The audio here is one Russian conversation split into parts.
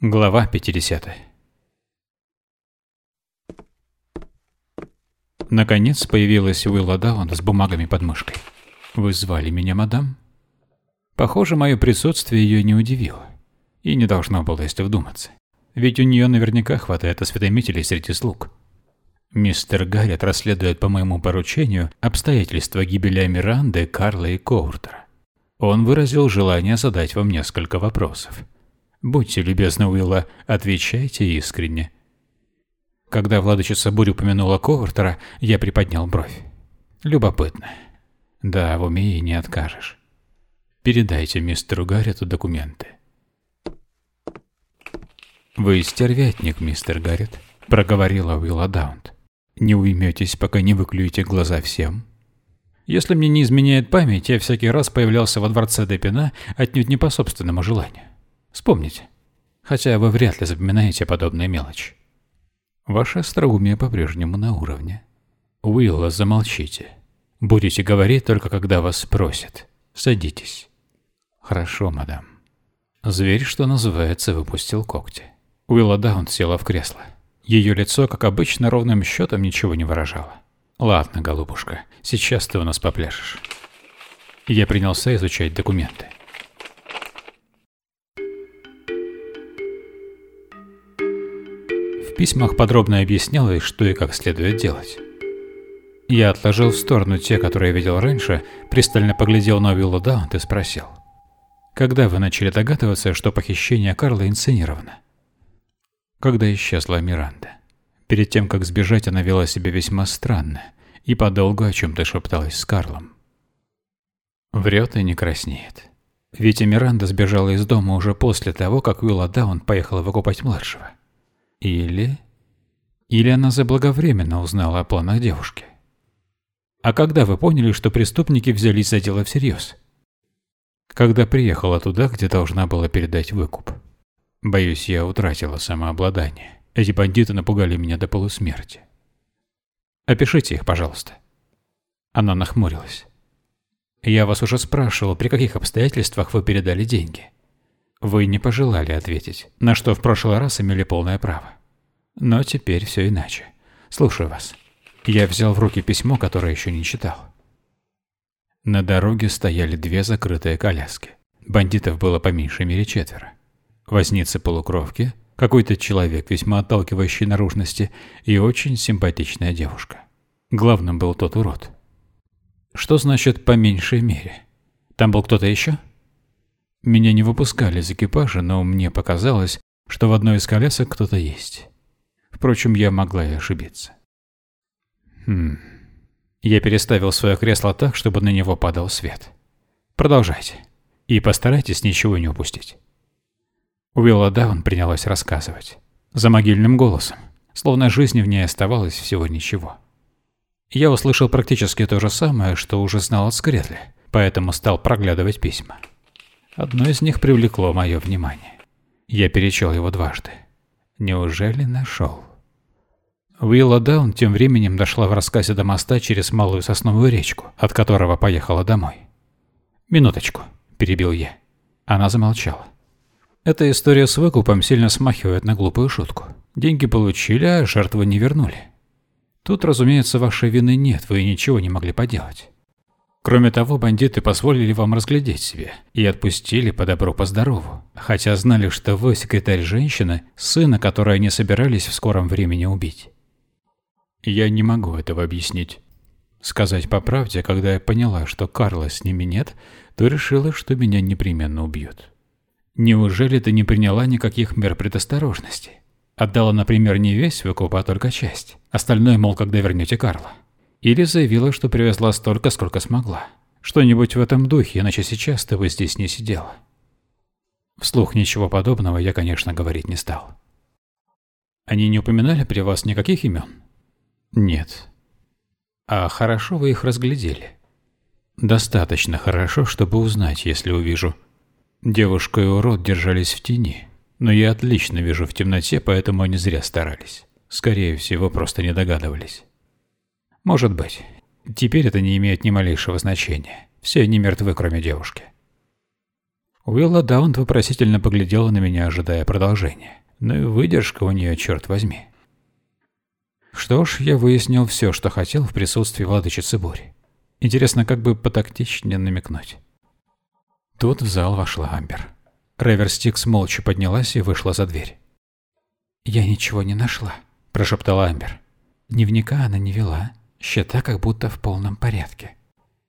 Глава 50 Наконец появилась Уилла Даун с бумагами под мышкой. «Вы звали меня, мадам?» Похоже, мое присутствие ее не удивило. И не должно было, если вдуматься. Ведь у нее наверняка хватает осведомителей среди слуг. Мистер Гаррет расследует по моему поручению обстоятельства гибели Миранды, Карла и Коуртера. Он выразил желание задать вам несколько вопросов. Будьте любезны, Уилла, отвечайте искренне. Когда владычица Бурь упомянула Ковартера, я приподнял бровь. Любопытно. Да, в уме и не откажешь. Передайте мистеру Гаррету документы. «Вы стервятник, мистер Гаррет», — проговорила Уилла Даунт. «Не уйметесь, пока не выклюете глаза всем». Если мне не изменяет память, я всякий раз появлялся во дворце Депина отнюдь не по собственному желанию. Вспомните. Хотя вы вряд ли запоминаете подобные мелочи. Ваше остроумие по-прежнему на уровне. Уилла, замолчите. Будете говорить только когда вас спросят. Садитесь. Хорошо, мадам. Зверь, что называется, выпустил когти. Уилла Даун села в кресло. Ее лицо, как обычно, ровным счетом ничего не выражало. «Ладно, голубушка, сейчас ты у нас попляшешь». Я принялся изучать документы. В письмах подробно объяснялось, что и как следует делать. Я отложил в сторону те, которые видел раньше, пристально поглядел на Уилла Даунт и спросил. «Когда вы начали догадываться, что похищение Карла инсценировано?» Когда исчезла Миранда. Перед тем, как сбежать, она вела себя весьма странно и подолгу о чем-то шепталась с Карлом. Врет и не краснеет. Ведь Миранда сбежала из дома уже после того, как Уилла Даун поехала выкупать младшего. Или... Или она заблаговременно узнала о планах девушки. А когда вы поняли, что преступники взялись за дело всерьез? Когда приехала туда, где должна была передать выкуп. Боюсь, я утратила самообладание. Эти бандиты напугали меня до полусмерти. Опишите их, пожалуйста. Она нахмурилась. Я вас уже спрашивал, при каких обстоятельствах вы передали деньги. Вы не пожелали ответить, на что в прошлый раз имели полное право. Но теперь все иначе. Слушаю вас. Я взял в руки письмо, которое еще не читал. На дороге стояли две закрытые коляски. Бандитов было по меньшей мере четверо. Возницы-полукровки, какой-то человек, весьма отталкивающий наружности, и очень симпатичная девушка. Главным был тот урод. Что значит «по меньшей мере»? Там был кто-то еще? Меня не выпускали из экипажа, но мне показалось, что в одной из колясок кто-то есть. Впрочем, я могла и ошибиться. Хм. Я переставил свое кресло так, чтобы на него падал свет. Продолжайте. И постарайтесь ничего не упустить. Уилла Даун принялась рассказывать. За могильным голосом, словно жизни в ней оставалось всего ничего. Я услышал практически то же самое, что уже знал от Скретли, поэтому стал проглядывать письма. Одно из них привлекло мое внимание. Я перечел его дважды. Неужели нашел? Уилла Даун тем временем дошла в рассказе до моста через Малую Сосновую речку, от которого поехала домой. «Минуточку», – перебил я. Она замолчала. Эта история с выкупом сильно смахивает на глупую шутку. Деньги получили, а жертвы не вернули. Тут, разумеется, вашей вины нет, вы ничего не могли поделать. Кроме того, бандиты позволили вам разглядеть себя и отпустили по добру по здорову, хотя знали, что вы секретарь женщины, сына которой они собирались в скором времени убить. Я не могу этого объяснить. Сказать по правде, когда я поняла, что Карла с ними нет, то решила, что меня непременно убьют. Неужели ты не приняла никаких мер предосторожности? Отдала, например, не весь выкуп, а только часть. Остальное, мол, когда вернете Карла. Или заявила, что привезла столько, сколько смогла. Что-нибудь в этом духе, иначе сейчас ты бы здесь не сидела. Вслух ничего подобного я, конечно, говорить не стал. Они не упоминали при вас никаких имен? Нет. А хорошо вы их разглядели? Достаточно хорошо, чтобы узнать, если увижу. Девушка и урод держались в тени, но я отлично вижу в темноте, поэтому они зря старались. Скорее всего, просто не догадывались. Может быть. Теперь это не имеет ни малейшего значения. Все они мертвы, кроме девушки. Уилла Даунт вопросительно поглядела на меня, ожидая продолжения. Ну и выдержка у нее, черт возьми. Что ж, я выяснил все, что хотел в присутствии владычицы бури. Интересно, как бы потактичнее намекнуть. Тут в зал вошла Амбер. Ревер Стикс молча поднялась и вышла за дверь. «Я ничего не нашла», – прошептала Амбер. Дневника она не вела, счета как будто в полном порядке.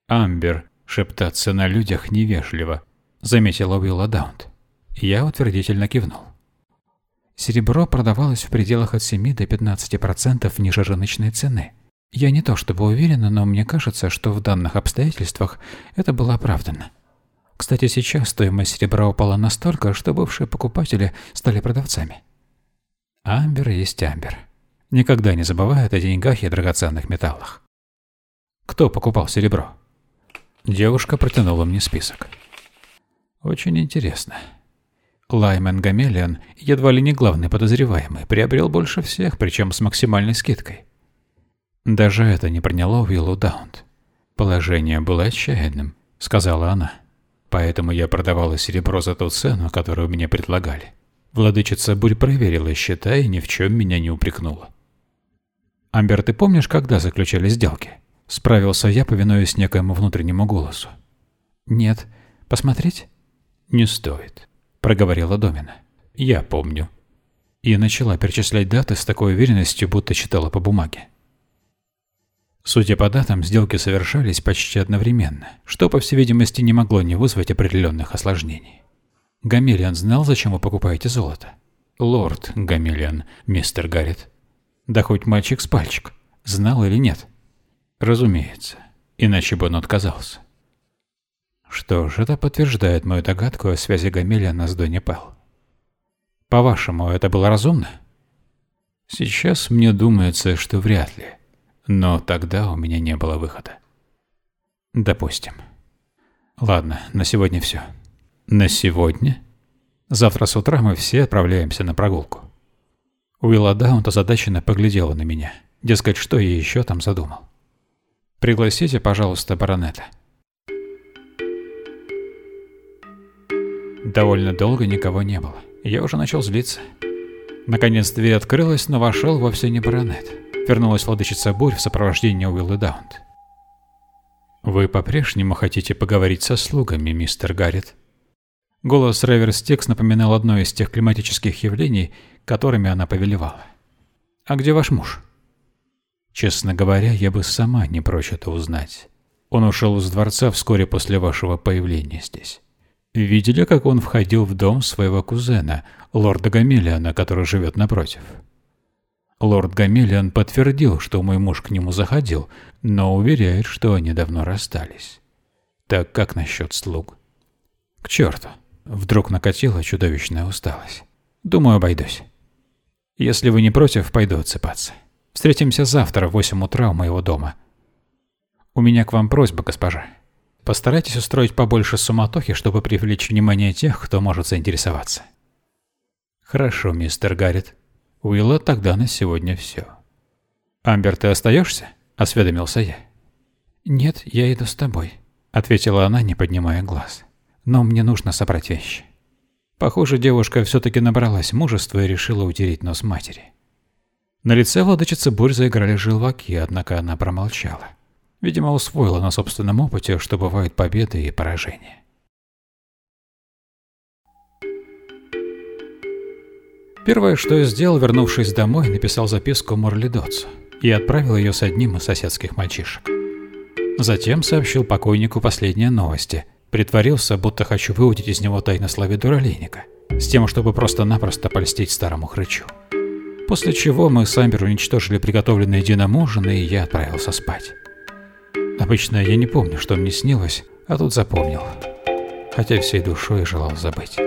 «Амбер, шептаться на людях невежливо», – заметила Уилла Даунт. Я утвердительно кивнул. Серебро продавалось в пределах от 7 до 15% ниже рыночной цены. Я не то чтобы уверена, но мне кажется, что в данных обстоятельствах это было оправдано. Кстати, сейчас стоимость серебра упала настолько, что бывшие покупатели стали продавцами. Амбер есть амбер. Никогда не забывают о деньгах и драгоценных металлах. Кто покупал серебро? Девушка протянула мне список. Очень интересно. Лаймен Гамелиан, едва ли не главный подозреваемый, приобрел больше всех, причем с максимальной скидкой. Даже это не приняло Уиллу Даунт. «Положение было отчаянным», — сказала она. «Поэтому я продавала серебро за ту цену, которую мне предлагали. Владычица Бурь проверила счета и ни в чем меня не упрекнула». «Амбер, ты помнишь, когда заключали сделки?» Справился я, повинуясь некоему внутреннему голосу. «Нет. Посмотреть?» «Не стоит проговорила Домина. «Я помню». И начала перечислять даты с такой уверенностью, будто читала по бумаге. Судя по датам, сделки совершались почти одновременно, что, по всей видимости, не могло не вызвать определенных осложнений. Гамелиан знал, зачем вы покупаете золото? Лорд Гамелиан, мистер Гаррет. Да хоть мальчик с пальчик. Знал или нет? Разумеется. Иначе бы он отказался. Что ж, это подтверждает мою догадку о связи Гамелиана с Донни Пелл. По-вашему, это было разумно? Сейчас мне думается, что вряд ли. Но тогда у меня не было выхода. Допустим. Ладно, на сегодня все. На сегодня? Завтра с утра мы все отправляемся на прогулку. Уилла Даунт озадаченно поглядела на меня. Дескать, что я еще там задумал. Пригласите, пожалуйста, баронета. Довольно долго никого не было. Я уже начал злиться. Наконец дверь открылась, но вошел вовсе не баронет. Вернулась владычица Бурь в сопровождении Уиллы Даунт. «Вы по-прежнему хотите поговорить со слугами, мистер Гаррет?» Голос Ревер Стикс напоминал одно из тех климатических явлений, которыми она повелевала. «А где ваш муж?» «Честно говоря, я бы сама не прочь это узнать. Он ушел из дворца вскоре после вашего появления здесь. Видели, как он входил в дом своего кузена, лорда Гамелиана, который живет напротив? Лорд Гамелиан подтвердил, что мой муж к нему заходил, но уверяет, что они давно расстались. Так как насчет слуг? К черту. Вдруг накатила чудовищная усталость. Думаю, обойдусь. Если вы не против, пойду отсыпаться. Встретимся завтра в 8 утра у моего дома. У меня к вам просьба, госпожа. Постарайтесь устроить побольше суматохи, чтобы привлечь внимание тех, кто может заинтересоваться. Хорошо, мистер Гаррет. Уилла, тогда на сегодня все. Амбер, ты остаешься? Осведомился я. Нет, я иду с тобой, ответила она, не поднимая глаз. Но мне нужно собрать вещи. Похоже, девушка все-таки набралась мужества и решила утереть нос матери. На лице владычицы бурь заиграли желваки, однако она промолчала. Видимо, усвоила на собственном опыте, что бывают победы и поражения. Первое, что я сделал, вернувшись домой, написал записку Морли Дотсу и отправил ее с одним из соседских мальчишек. Затем сообщил покойнику последние новости, притворился, будто хочу выудить из него тайнославие дуралейника, с тем, чтобы просто-напросто польстить старому хрычу. После чего мы с Амбер уничтожили приготовленные Дином ужин, и я отправился спать. Обычно я не помню, что мне снилось, а тут запомнил. Хотя всей душой желал забыть.